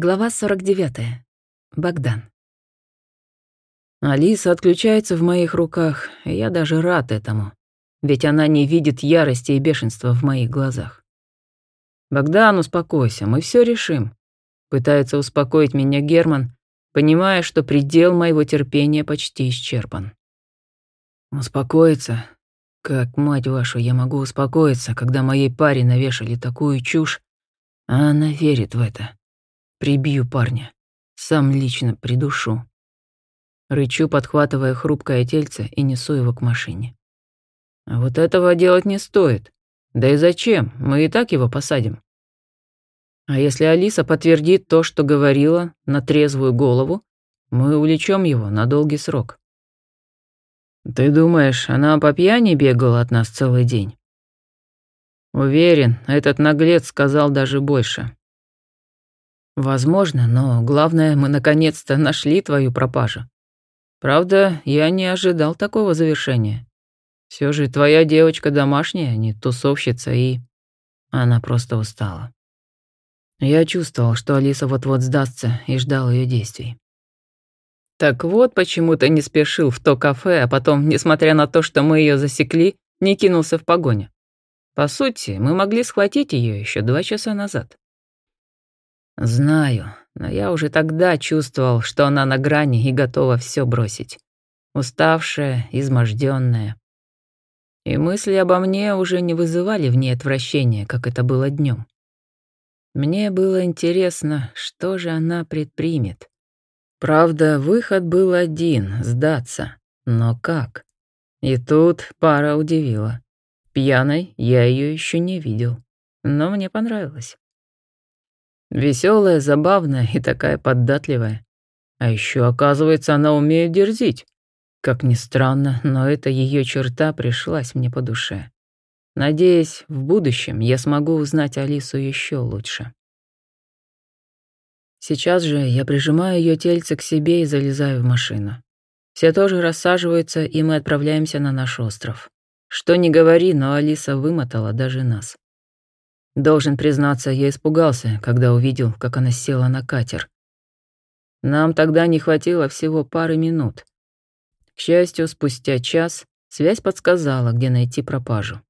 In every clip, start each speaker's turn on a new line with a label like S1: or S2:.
S1: Глава 49. Богдан.
S2: Алиса отключается в моих руках, и я даже рад этому, ведь она не видит ярости и бешенства в моих глазах. «Богдан, успокойся, мы все решим», — пытается успокоить меня Герман, понимая, что предел моего терпения почти исчерпан. «Успокоиться? Как, мать вашу, я могу успокоиться, когда моей паре навешали такую чушь, а она верит в это?» Прибью парня. Сам лично придушу. Рычу, подхватывая хрупкое тельце и несу его к машине. А вот этого делать не стоит. Да и зачем? Мы и так его посадим. А если Алиса подтвердит то, что говорила, на трезвую голову, мы увлечем его на долгий срок. Ты думаешь, она по пьяни бегала от нас целый день? Уверен, этот наглец сказал даже больше. Возможно, но главное, мы наконец-то нашли твою пропажу. Правда, я не ожидал такого завершения. Все же твоя девочка домашняя, не тусовщица, и... Она просто устала. Я чувствовал, что Алиса вот-вот сдастся, и ждал ее действий. Так вот, почему ты не спешил в то кафе, а потом, несмотря на то, что мы ее засекли, не кинулся в погоню. По сути, мы могли схватить ее еще два часа назад. Знаю, но я уже тогда чувствовал, что она на грани и готова все бросить. Уставшая, изможденная. И мысли обо мне уже не вызывали в ней отвращения, как это было днем. Мне было интересно, что же она предпримет. Правда, выход был один — сдаться. Но как? И тут пара удивила. Пьяной я ее еще не видел, но мне понравилось. Веселая, забавная и такая податливая. А еще, оказывается, она умеет дерзить. Как ни странно, но эта ее черта пришлась мне по душе. Надеюсь, в будущем я смогу узнать Алису еще лучше. Сейчас же я прижимаю ее тельце к себе и залезаю в машину. Все тоже рассаживаются, и мы отправляемся на наш остров. Что ни говори, но Алиса вымотала даже нас. Должен признаться, я испугался, когда увидел, как она села на катер. Нам тогда не хватило всего пары минут. К счастью, спустя час связь подсказала, где найти пропажу.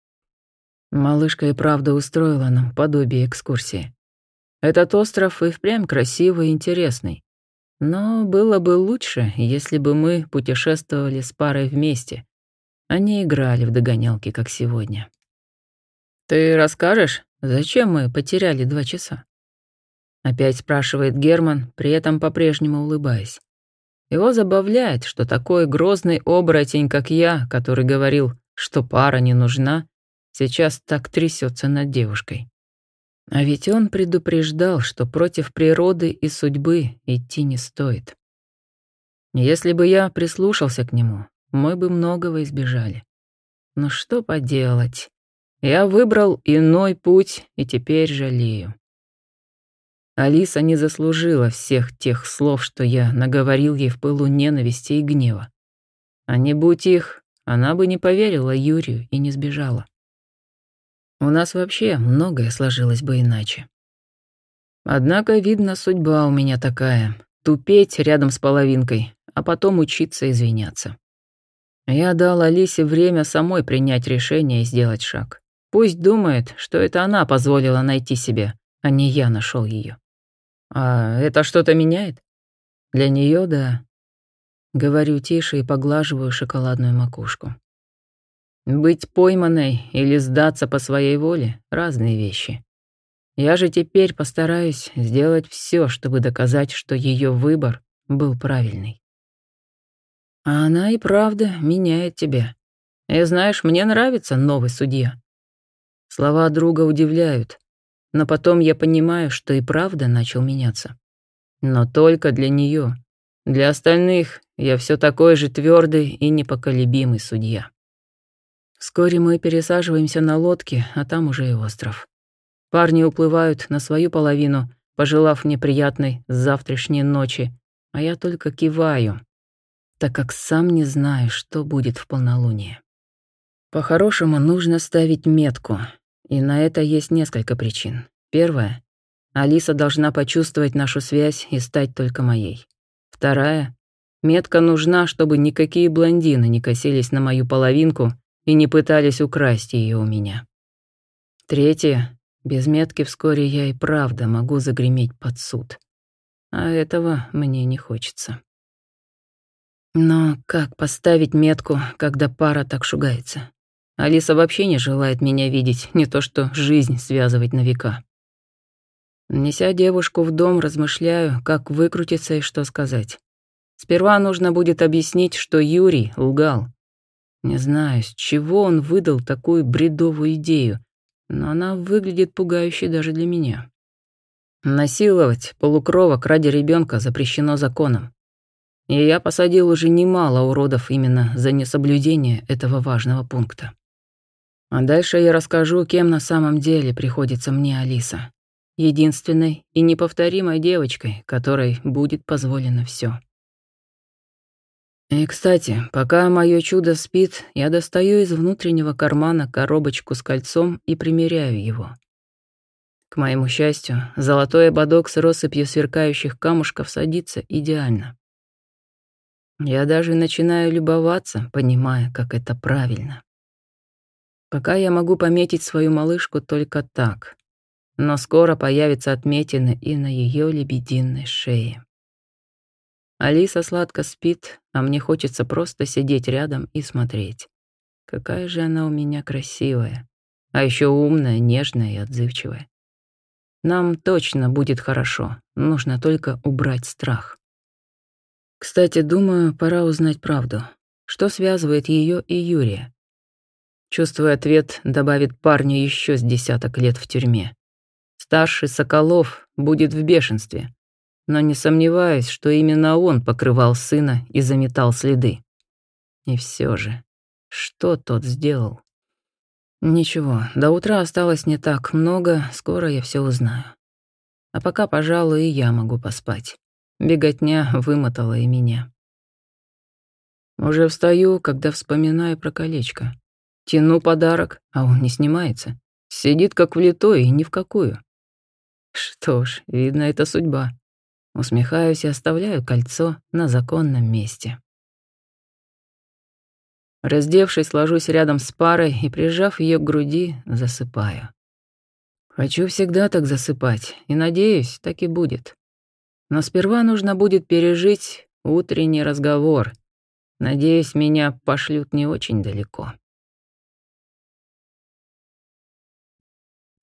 S2: Малышка и правда устроила нам подобие экскурсии. Этот остров и впрямь красивый и интересный. Но было бы лучше, если бы мы путешествовали с парой вместе, а не играли в догонялки, как сегодня. «Ты расскажешь, зачем мы потеряли два часа?» Опять спрашивает Герман, при этом по-прежнему улыбаясь. Его забавляет, что такой грозный оборотень, как я, который говорил, что пара не нужна, сейчас так трясется над девушкой. А ведь он предупреждал, что против природы и судьбы идти не стоит. Если бы я прислушался к нему, мы бы многого избежали. Но что поделать? Я выбрал иной путь и теперь жалею. Алиса не заслужила всех тех слов, что я наговорил ей в пылу ненависти и гнева. А не будь их, она бы не поверила Юрию и не сбежала. У нас вообще многое сложилось бы иначе. Однако, видно, судьба у меня такая — тупеть рядом с половинкой, а потом учиться извиняться. Я дал Алисе время самой принять решение и сделать шаг. Пусть думает, что это она позволила найти себя, а не я нашел ее. А это что-то меняет? Для нее, да. Говорю тише и поглаживаю шоколадную макушку. Быть пойманной или сдаться по своей воле — разные вещи. Я же теперь постараюсь сделать все, чтобы доказать, что ее выбор был правильный. А она и правда меняет тебя. И знаешь, мне нравится новый судья. Слова друга удивляют, но потом я понимаю, что и правда начал меняться. Но только для нее. Для остальных я все такой же твердый и непоколебимый судья. Вскоре мы пересаживаемся на лодке, а там уже и остров. Парни уплывают на свою половину, пожелав мне приятной завтрашней ночи, а я только киваю, так как сам не знаю, что будет в полнолуние. По-хорошему нужно ставить метку, и на это есть несколько причин. Первое Алиса должна почувствовать нашу связь и стать только моей. Вторая. Метка нужна, чтобы никакие блондины не косились на мою половинку и не пытались украсть ее у меня. Третье. Без метки вскоре я и правда могу загреметь под суд. А этого мне не хочется. Но как поставить метку, когда пара так шугается? Алиса вообще не желает меня видеть, не то что жизнь связывать на века. Неся девушку в дом, размышляю, как выкрутиться и что сказать. Сперва нужно будет объяснить, что Юрий лгал. Не знаю, с чего он выдал такую бредовую идею, но она выглядит пугающе даже для меня. Насиловать полукровок ради ребенка запрещено законом. И я посадил уже немало уродов именно за несоблюдение этого важного пункта. А дальше я расскажу, кем на самом деле приходится мне Алиса. Единственной и неповторимой девочкой, которой будет позволено все. И, кстати, пока мое чудо спит, я достаю из внутреннего кармана коробочку с кольцом и примеряю его. К моему счастью, золотой ободок с россыпью сверкающих камушков садится идеально. Я даже начинаю любоваться, понимая, как это правильно. Пока я могу пометить свою малышку только так, но скоро появятся отметины и на ее лебединой шее. Алиса сладко спит, а мне хочется просто сидеть рядом и смотреть. Какая же она у меня красивая, а еще умная, нежная и отзывчивая. Нам точно будет хорошо, нужно только убрать страх. Кстати, думаю, пора узнать правду. Что связывает ее и Юрия? Чувствуя ответ, добавит парню еще с десяток лет в тюрьме. Старший Соколов будет в бешенстве, но не сомневаюсь, что именно он покрывал сына и заметал следы. И все же, что тот сделал? Ничего, до утра осталось не так много, скоро я все узнаю. А пока, пожалуй, и я могу поспать. Беготня вымотала и меня. Уже встаю, когда вспоминаю про колечко. Тяну подарок, а он не снимается. Сидит как влитой и ни в какую. Что ж, видно, это судьба. Усмехаюсь и оставляю кольцо на законном месте. Раздевшись, ложусь рядом с парой и, прижав ее к груди, засыпаю. Хочу всегда так засыпать, и, надеюсь, так и будет. Но сперва нужно будет пережить утренний разговор. Надеюсь, меня пошлют не очень далеко.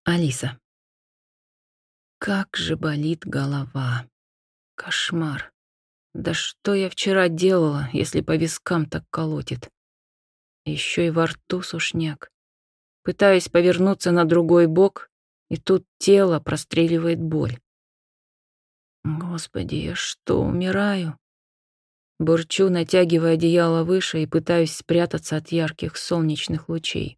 S1: Алиса. Как же болит голова. Кошмар. Да что я вчера делала, если по вискам так колотит? Еще и во рту сушняк. Пытаюсь повернуться на другой бок, и тут тело простреливает боль. Господи, я что, умираю? Бурчу, натягивая одеяло выше и пытаюсь спрятаться от ярких солнечных лучей.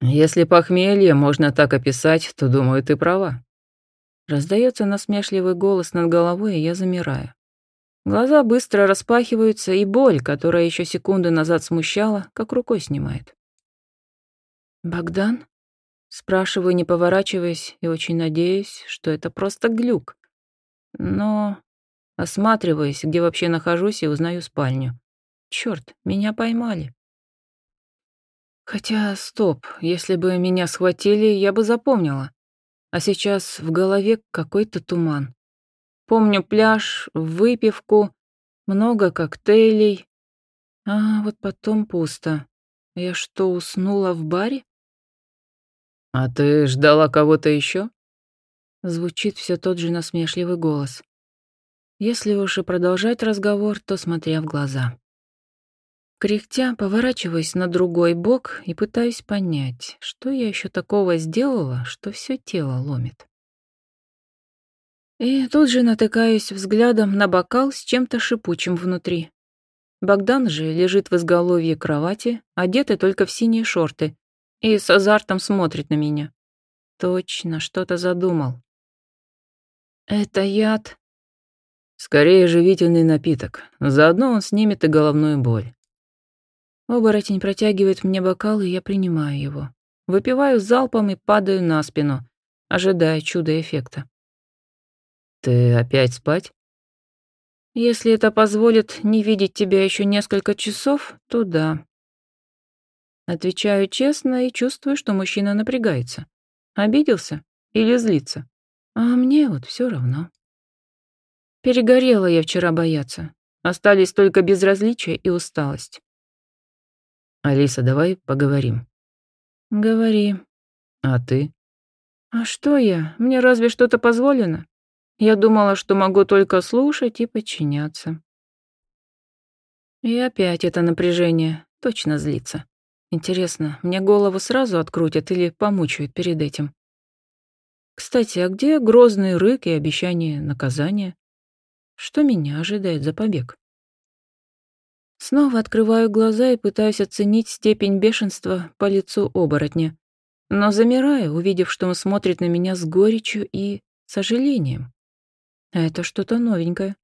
S2: Если похмелье можно так описать, то, думаю, ты права. Раздается насмешливый голос над головой, и я замираю. Глаза быстро распахиваются, и боль, которая еще секунды назад смущала, как рукой снимает.
S1: «Богдан?» Спрашиваю, не поворачиваясь, и очень надеюсь, что это просто глюк. Но осматриваясь, где вообще нахожусь, и узнаю спальню. Черт, меня поймали. Хотя, стоп, если бы меня схватили, я бы запомнила. А сейчас в голове какой-то туман. Помню пляж, выпивку, много коктейлей. А вот потом пусто. Я что, уснула в баре?
S2: А ты ждала кого-то еще?
S1: Звучит все тот же насмешливый голос. Если уж и продолжать разговор, то смотря в глаза. Кряхтя, поворачиваясь на другой бок и пытаюсь понять, что я еще такого сделала, что все тело ломит. И тут же натыкаюсь взглядом на бокал с чем-то шипучим внутри. Богдан же лежит в изголовье кровати, одетый только в синие шорты, и с азартом смотрит на меня. Точно, что-то задумал. «Это яд?»
S2: «Скорее живительный напиток. Заодно он снимет и головную боль.
S1: Оборотень протягивает мне бокал, и я принимаю его. Выпиваю залпом и падаю на спину. ожидая чуда-эффекта.
S2: «Ты опять спать?»
S1: «Если это позволит не видеть тебя еще несколько часов, то да». Отвечаю честно и чувствую, что мужчина напрягается. Обиделся или злится? А мне вот все равно. Перегорела я вчера бояться. Остались только безразличие и усталость.
S2: «Алиса, давай поговорим».
S1: «Говори».
S2: «А ты?»
S1: «А что я? Мне разве что-то позволено? Я думала, что могу только слушать и подчиняться». И опять это напряжение. Точно злится. Интересно, мне голову сразу открутят или помучают перед этим? Кстати, а где грозный рык и обещание наказания? Что меня ожидает за побег? Снова открываю глаза и пытаюсь оценить степень бешенства по лицу оборотня. Но замираю, увидев, что он смотрит на меня с горечью и сожалением. А это что-то новенькое.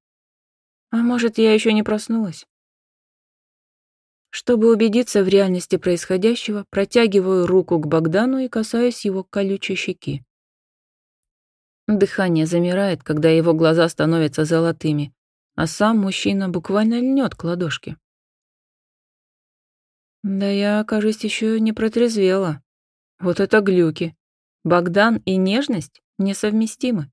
S1: А может, я еще не проснулась? Чтобы убедиться в реальности происходящего, протягиваю руку к Богдану и касаюсь его колючей щеки. Дыхание замирает, когда его глаза становятся золотыми, а сам мужчина буквально льнет к ладошке. Да я, кажется, еще не протрезвела. Вот это глюки. Богдан и нежность несовместимы.